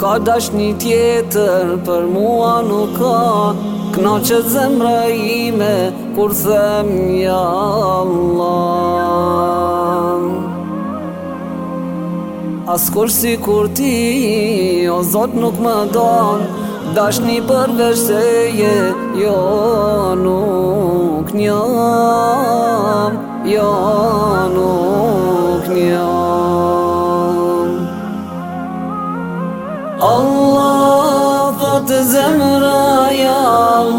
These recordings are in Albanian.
ka dash një tjetër për mua nuk ka Kno që zemra ime kur them ja Allah Askur si kur ti o zot nuk më don Dash një përveshteje jo nuk njën të zemra Allah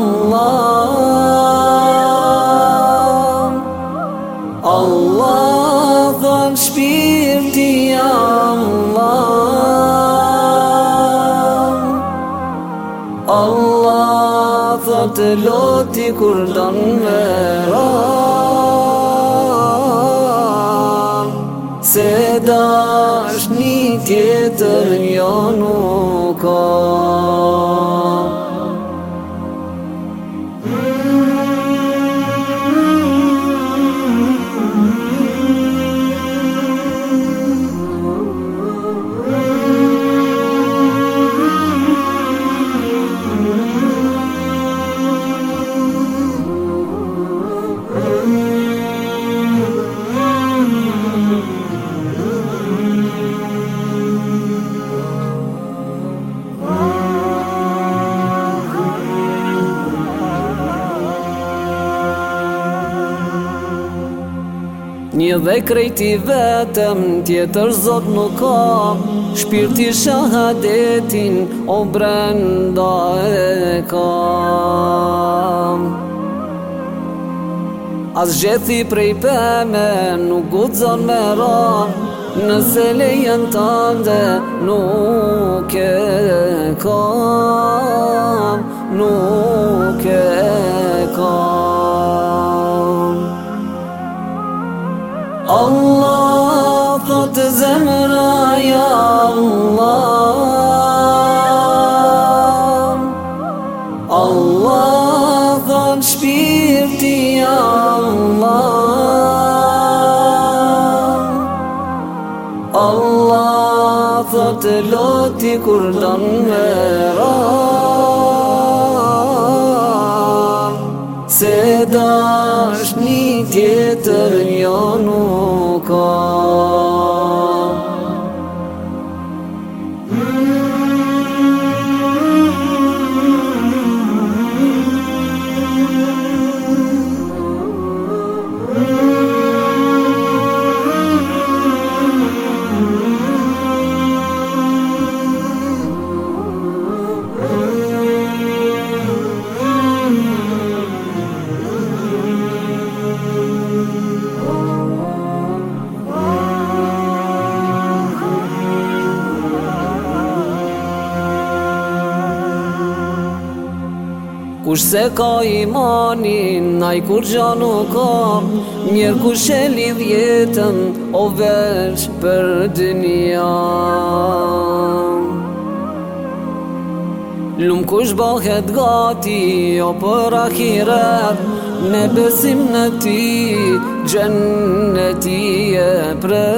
Allah thon shpirti ja Allah Allah thon të loti kur don me Se dash një tjetër jo nuk Një dhe krejti vetëm, tjetër zot nuk ka Shpirti shahadetin, o brenda e ka As gjethi prej peme, nuk gudzon me ra Nëse lejën të nuk e ka Nuk e ka të loti kur ndon me ra Se da është një tjetë Kush se ka imanin, naj i kur gja nuk ka njerë kush e lidh jetën, o veç për dënja Lumë kush bëhet gati, o për akiret Me besim në ti, gjenë në ti e prej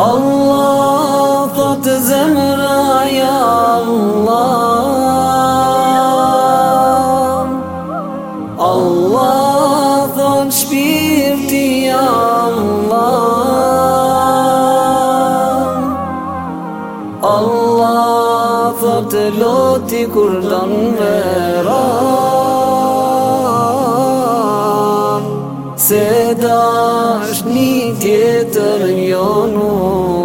الله طت زمرا يا الله الله طت شبيرتي يا الله الله طت لوتي كردن مرا se dash një tjetër një jo nuk